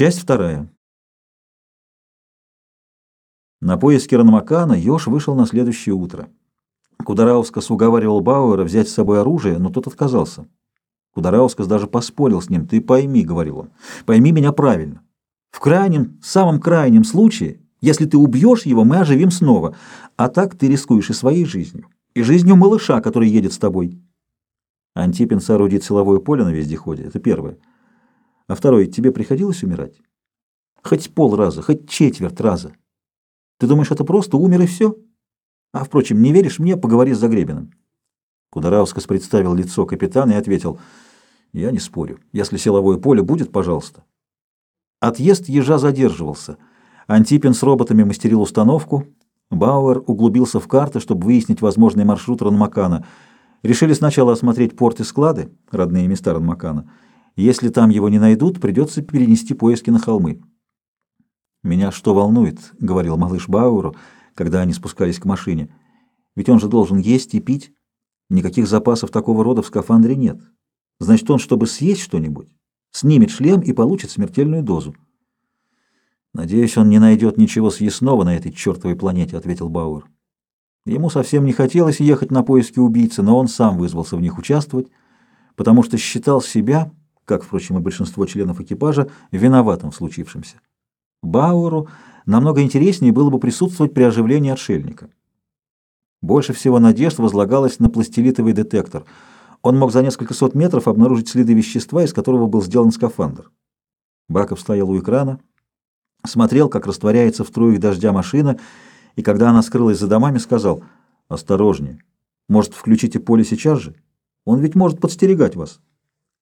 Часть вторая. На поиски Ранмакана Ёж вышел на следующее утро. Кудараускас уговаривал Бауэра взять с собой оружие, но тот отказался. Кудараускас даже поспорил с ним. «Ты пойми», — говорил он, — «пойми меня правильно. В крайнем, самом крайнем случае, если ты убьешь его, мы оживим снова, а так ты рискуешь и своей жизнью, и жизнью малыша, который едет с тобой». Антипин соорудит силовое поле на вездеходе, это первое. А второе, тебе приходилось умирать? Хоть полраза, хоть четверть раза. Ты думаешь, это просто умер и все? А, впрочем, не веришь мне, поговори с Загребиным. Кудараускас представил лицо капитана и ответил, я не спорю. Если силовое поле будет, пожалуйста. Отъезд ежа задерживался. Антипин с роботами мастерил установку. Бауэр углубился в карты, чтобы выяснить возможный маршрут Ранмакана. Решили сначала осмотреть порт и склады, родные места Ранмакана, если там его не найдут, придется перенести поиски на холмы. «Меня что волнует?» — говорил малыш Бауру, когда они спускались к машине. «Ведь он же должен есть и пить. Никаких запасов такого рода в скафандре нет. Значит, он, чтобы съесть что-нибудь, снимет шлем и получит смертельную дозу». «Надеюсь, он не найдет ничего съестного на этой чертовой планете», — ответил Бауэр. Ему совсем не хотелось ехать на поиски убийцы, но он сам вызвался в них участвовать, потому что считал себя как, впрочем, и большинство членов экипажа, виноватым в случившемся. Бауэру намного интереснее было бы присутствовать при оживлении отшельника. Больше всего надежд возлагалось на пластилитовый детектор. Он мог за несколько сот метров обнаружить следы вещества, из которого был сделан скафандр. Баков стоял у экрана, смотрел, как растворяется в струях дождя машина, и когда она скрылась за домами, сказал «Осторожнее, может, включите поле сейчас же? Он ведь может подстерегать вас».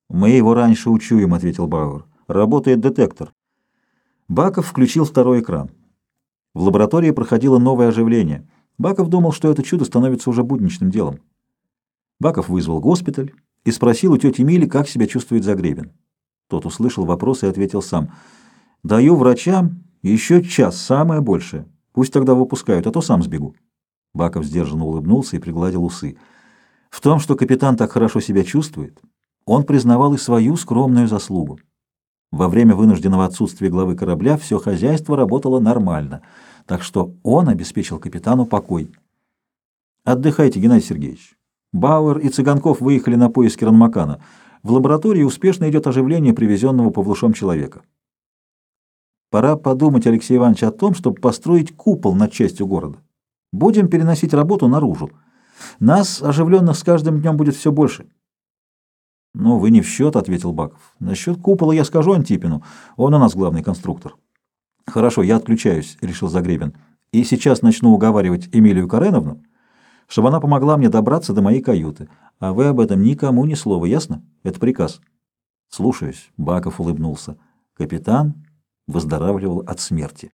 «Мы его раньше учуем», — ответил Бауэр. «Работает детектор». Баков включил второй экран. В лаборатории проходило новое оживление. Баков думал, что это чудо становится уже будничным делом. Баков вызвал госпиталь и спросил у тети Мили, как себя чувствует Загребин. Тот услышал вопрос и ответил сам. «Даю врачам еще час, самое большее. Пусть тогда выпускают, а то сам сбегу». Баков сдержанно улыбнулся и пригладил усы. В том, что капитан так хорошо себя чувствует, он признавал и свою скромную заслугу. Во время вынужденного отсутствия главы корабля все хозяйство работало нормально, так что он обеспечил капитану покой. «Отдыхайте, Геннадий Сергеевич. Бауэр и Цыганков выехали на поиски Ранмакана. В лаборатории успешно идет оживление привезенного Павлушом человека. Пора подумать, Алексей Иванович, о том, чтобы построить купол над частью города. Будем переносить работу наружу. Нас, оживленных, с каждым днем будет все больше». «Ну, вы не в счет», — ответил Баков. «Насчет купола я скажу Антипину. Он у нас главный конструктор». «Хорошо, я отключаюсь», — решил Загребин. «И сейчас начну уговаривать Эмилию Кареновну, чтобы она помогла мне добраться до моей каюты. А вы об этом никому ни слова, ясно? Это приказ». «Слушаюсь», — Баков улыбнулся. Капитан выздоравливал от смерти.